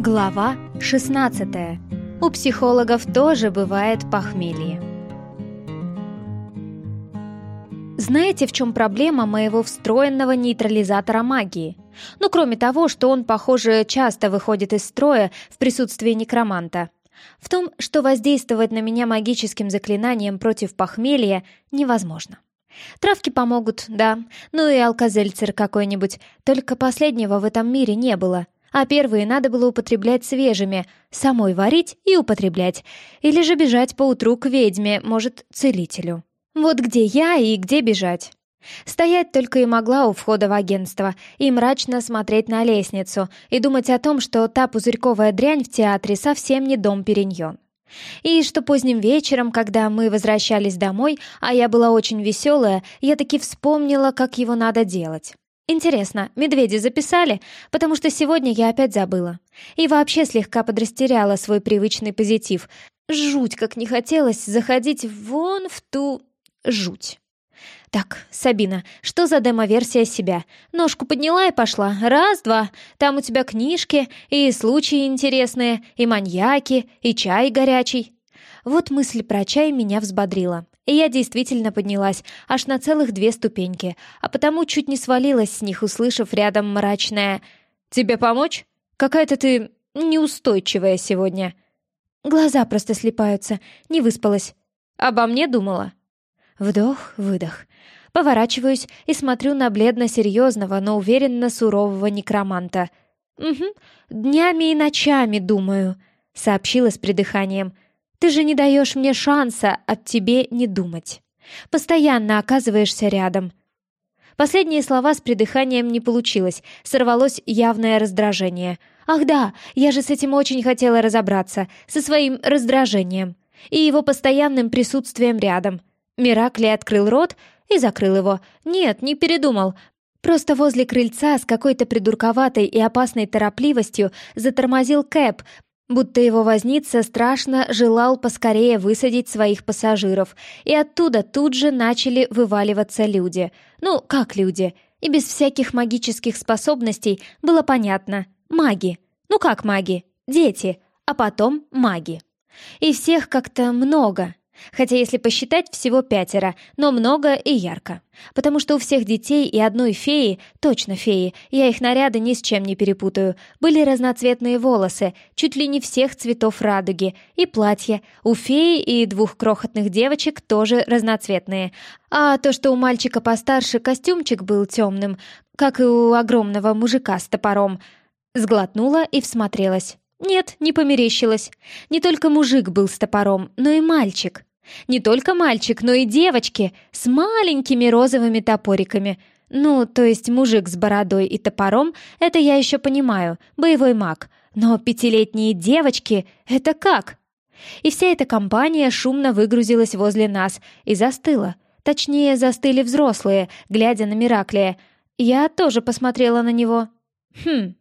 Глава 16. У психологов тоже бывает похмелье. Знаете, в чем проблема моего встроенного нейтрализатора магии? Ну, кроме того, что он, похоже, часто выходит из строя в присутствии некроманта. В том, что воздействовать на меня магическим заклинанием против похмелья невозможно. Травки помогут, да, ну и алкозельцер какой-нибудь, только последнего в этом мире не было — а первые надо было употреблять свежими, самой варить и употреблять, или же бежать поутру к ведьме, может, целителю. Вот где я и где бежать. Стоять только и могла у входа в агентство и мрачно смотреть на лестницу и думать о том, что та пузырьковая дрянь в театре совсем не дом Периньон. И что поздним вечером, когда мы возвращались домой, а я была очень веселая, я таки вспомнила, как его надо делать. Интересно, медведи записали? Потому что сегодня я опять забыла. И вообще слегка подрастеряла свой привычный позитив. Жуть, как не хотелось заходить вон в ту... жуть. Так, Сабина, что за демо-версия себя? Ножку подняла и пошла. Раз, два. Там у тебя книжки, и случаи интересные, и маньяки, и чай горячий. Вот мысль про чай меня взбодрила. И я действительно поднялась, аж на целых две ступеньки, а потому чуть не свалилась с них, услышав рядом мрачное «Тебе помочь? Какая-то ты неустойчивая сегодня». Глаза просто слепаются, не выспалась. Обо мне думала. Вдох, выдох. Поворачиваюсь и смотрю на бледно-серьезного, но уверенно сурового некроманта. «Угу, днями и ночами, думаю», — сообщила с придыханием. Ты же не даешь мне шанса от тебе не думать. Постоянно оказываешься рядом. Последние слова с придыханием не получилось, сорвалось явное раздражение. Ах да, я же с этим очень хотела разобраться, со своим раздражением и его постоянным присутствием рядом. Миракли открыл рот и закрыл его. Нет, не передумал. Просто возле крыльца с какой-то придурковатой и опасной торопливостью затормозил Кэп, будто его возница страшно желал поскорее высадить своих пассажиров, и оттуда тут же начали вываливаться люди. Ну, как люди? И без всяких магических способностей было понятно. Маги. Ну как маги? Дети. А потом маги. И всех как-то много. Хотя, если посчитать, всего пятеро, но много и ярко. Потому что у всех детей и одной феи, точно феи, я их наряды ни с чем не перепутаю, были разноцветные волосы, чуть ли не всех цветов радуги, и платья. У феи и двух крохотных девочек тоже разноцветные. А то, что у мальчика постарше костюмчик был темным, как и у огромного мужика с топором, сглотнула и всмотрелась. Нет, не померещилась. Не только мужик был с топором, но и мальчик. Не только мальчик, но и девочки с маленькими розовыми топориками. Ну, то есть мужик с бородой и топором, это я еще понимаю, боевой маг. Но пятилетние девочки — это как? И вся эта компания шумно выгрузилась возле нас и застыла. Точнее, застыли взрослые, глядя на Мираклия. Я тоже посмотрела на него. Хм,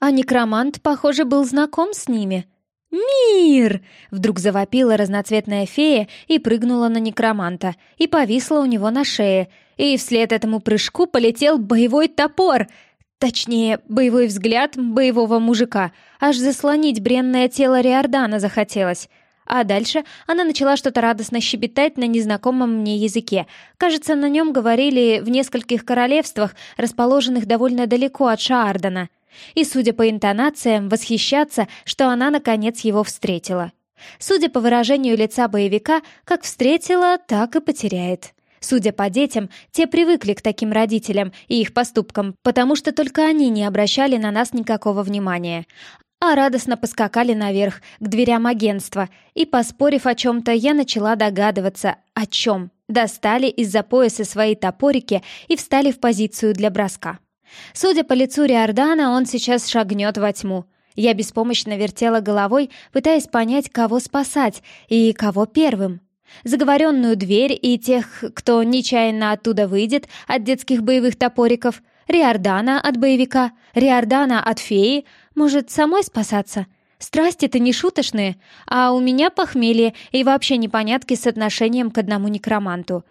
а некромант, похоже, был знаком с ними. «Мир!» — вдруг завопила разноцветная фея и прыгнула на некроманта, и повисла у него на шее, и вслед этому прыжку полетел боевой топор, точнее, боевой взгляд боевого мужика, аж заслонить бренное тело Риордана захотелось. А дальше она начала что-то радостно щебетать на незнакомом мне языке. Кажется, на нем говорили в нескольких королевствах, расположенных довольно далеко от Шаардана — и, судя по интонациям, восхищаться, что она, наконец, его встретила. Судя по выражению лица боевика, как встретила, так и потеряет. Судя по детям, те привыкли к таким родителям и их поступкам, потому что только они не обращали на нас никакого внимания. А радостно поскакали наверх, к дверям агентства, и, поспорив о чем-то, я начала догадываться, о чем. Достали из-за пояса свои топорики и встали в позицию для броска. Судя по лицу Риордана, он сейчас шагнет во тьму. Я беспомощно вертела головой, пытаясь понять, кого спасать и кого первым. Заговоренную дверь и тех, кто нечаянно оттуда выйдет от детских боевых топориков, Риордана от боевика, Риордана от феи. Может, самой спасаться? Страсти-то не шуточные, а у меня похмелье и вообще непонятки с отношением к одному некроманту.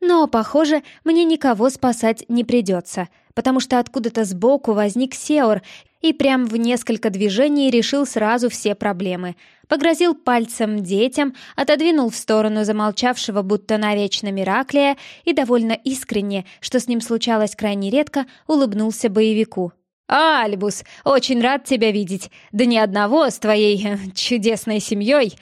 Но, похоже, мне никого спасать не придется, потому что откуда-то сбоку возник Сеор и прям в несколько движений решил сразу все проблемы. Погрозил пальцем детям, отодвинул в сторону замолчавшего будто навечно Мираклия и довольно искренне, что с ним случалось крайне редко, улыбнулся боевику. «Альбус, очень рад тебя видеть. Да ни одного с твоей э, чудесной семьей!»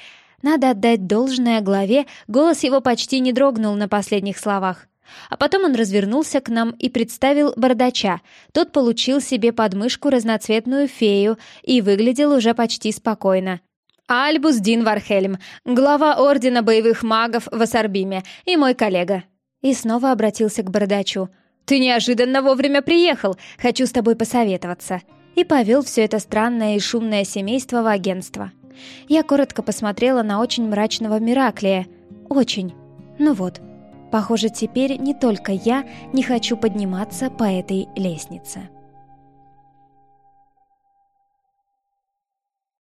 Надо отдать должное главе, голос его почти не дрогнул на последних словах. А потом он развернулся к нам и представил бардача. Тот получил себе подмышку разноцветную фею и выглядел уже почти спокойно. «Альбус Дин Вархельм, глава Ордена Боевых Магов в Ассарбиме и мой коллега». И снова обратился к бардачу. «Ты неожиданно вовремя приехал, хочу с тобой посоветоваться». И повел все это странное и шумное семейство в агентство. Я коротко посмотрела на очень мрачного Мираклия. Очень. Ну вот, Похоже, теперь не только я не хочу подниматься по этой лестнице.